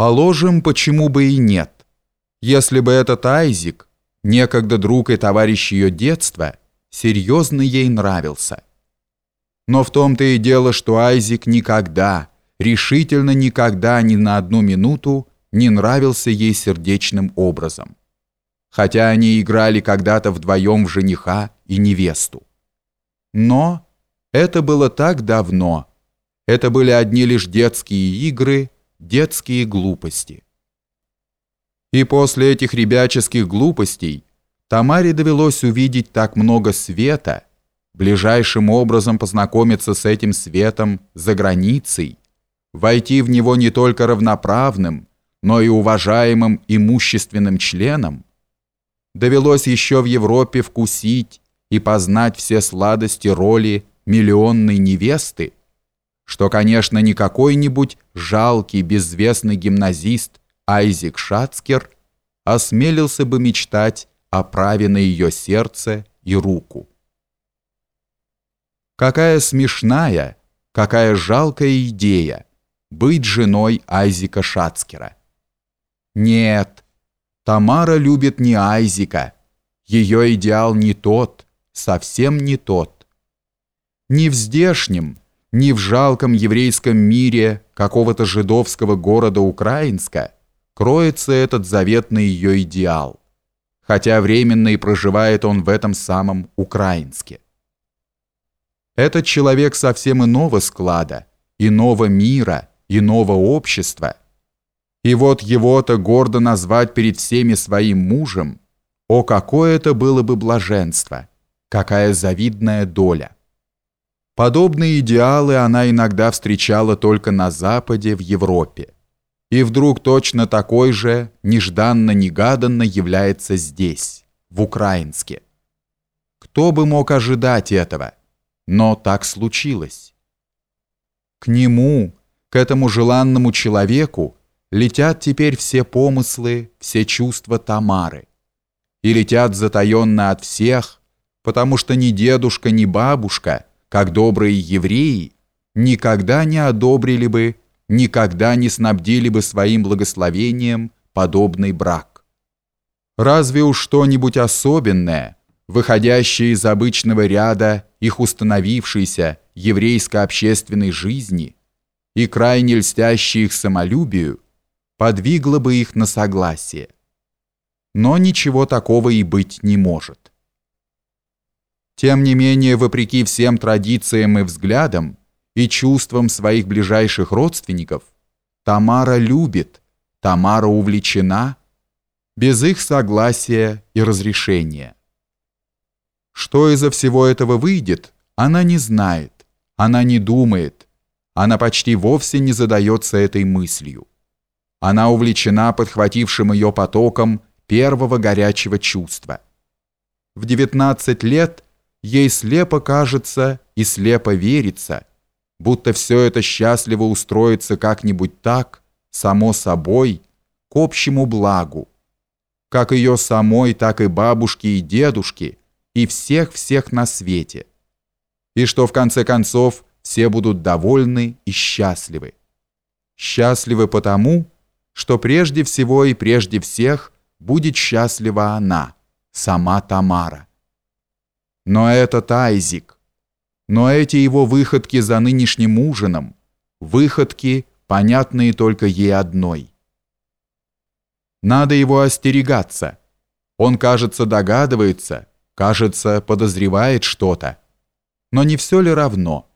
Положим, почему бы и нет. Если бы этот Айзик, некогда друг и товарищ ее детства, серьезно ей нравился. Но в том-то и дело, что Айзик никогда, решительно никогда ни на одну минуту не нравился ей сердечным образом. Хотя они играли когда-то вдвоем в жениха и невесту. Но это было так давно. Это были одни лишь детские игры, детские глупости. И после этих ребяческих глупостей Тамаре довелось увидеть так много света, ближайшим образом познакомиться с этим светом за границей, войти в него не только равноправным, но и уважаемым имущественным членом, довелось еще в Европе вкусить и познать все сладости роли миллионной невесты, что, конечно, не какой-нибудь жалкий, безвестный гимназист Айзек Шацкер осмелился бы мечтать о праве на ее сердце и руку. Какая смешная, какая жалкая идея быть женой Айзека Шацкера. Нет, Тамара любит не Айзека, ее идеал не тот, совсем не тот. Не в здешнем, ни в жалком еврейском мире какого-то жидовского города Украинска кроется этот заветный ее идеал, хотя временно и проживает он в этом самом Украинске. Этот человек совсем иного склада, иного мира, иного общества. И вот его-то гордо назвать перед всеми своим мужем, о, какое это было бы блаженство, какая завидная доля! Подобные идеалы она иногда встречала только на Западе, в Европе. И вдруг точно такой же, нежданно-негаданно является здесь, в Украинске. Кто бы мог ожидать этого? Но так случилось. К нему, к этому желанному человеку, летят теперь все помыслы, все чувства Тамары. И летят затаенно от всех, потому что ни дедушка, ни бабушка – как добрые евреи, никогда не одобрили бы, никогда не снабдили бы своим благословением подобный брак. Разве уж что-нибудь особенное, выходящее из обычного ряда их установившейся еврейско-общественной жизни и крайне льстящее их самолюбию, подвигло бы их на согласие. Но ничего такого и быть не может. Тем не менее, вопреки всем традициям и взглядам и чувствам своих ближайших родственников, Тамара любит, Тамара увлечена, без их согласия и разрешения. Что из-за всего этого выйдет, она не знает, она не думает, она почти вовсе не задается этой мыслью. Она увлечена подхватившим ее потоком первого горячего чувства. В 19 лет – ей слепо кажется и слепо верится, будто все это счастливо устроится как-нибудь так, само собой, к общему благу, как ее самой, так и бабушки и дедушки, и всех-всех на свете, и что в конце концов все будут довольны и счастливы. Счастливы потому, что прежде всего и прежде всех будет счастлива она, сама Тамара. Но это Тайзик. Но эти его выходки за нынешним ужином, выходки, понятные только ей одной. Надо его остерегаться. Он, кажется, догадывается, кажется, подозревает что-то. Но не все ли равно?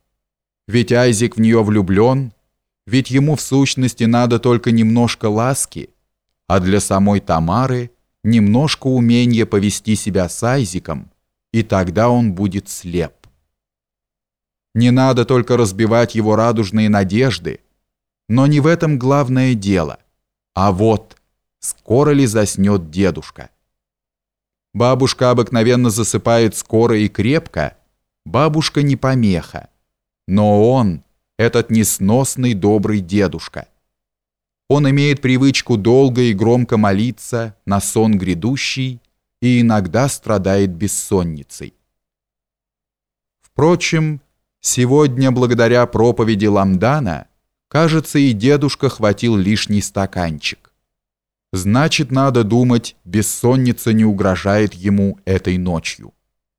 Ведь Айзик в нее влюблен, ведь ему в сущности надо только немножко ласки, а для самой Тамары немножко умения повести себя с Айзиком – и тогда он будет слеп. Не надо только разбивать его радужные надежды, но не в этом главное дело. А вот, скоро ли заснет дедушка? Бабушка обыкновенно засыпает скоро и крепко, бабушка не помеха. Но он, этот несносный добрый дедушка, он имеет привычку долго и громко молиться на сон грядущий и иногда страдает бессонницей. Впрочем, сегодня благодаря проповеди Ламдана Кажется, и дедушка хватил лишний стаканчик. Значит, надо думать, бессонница не угрожает ему этой ночью.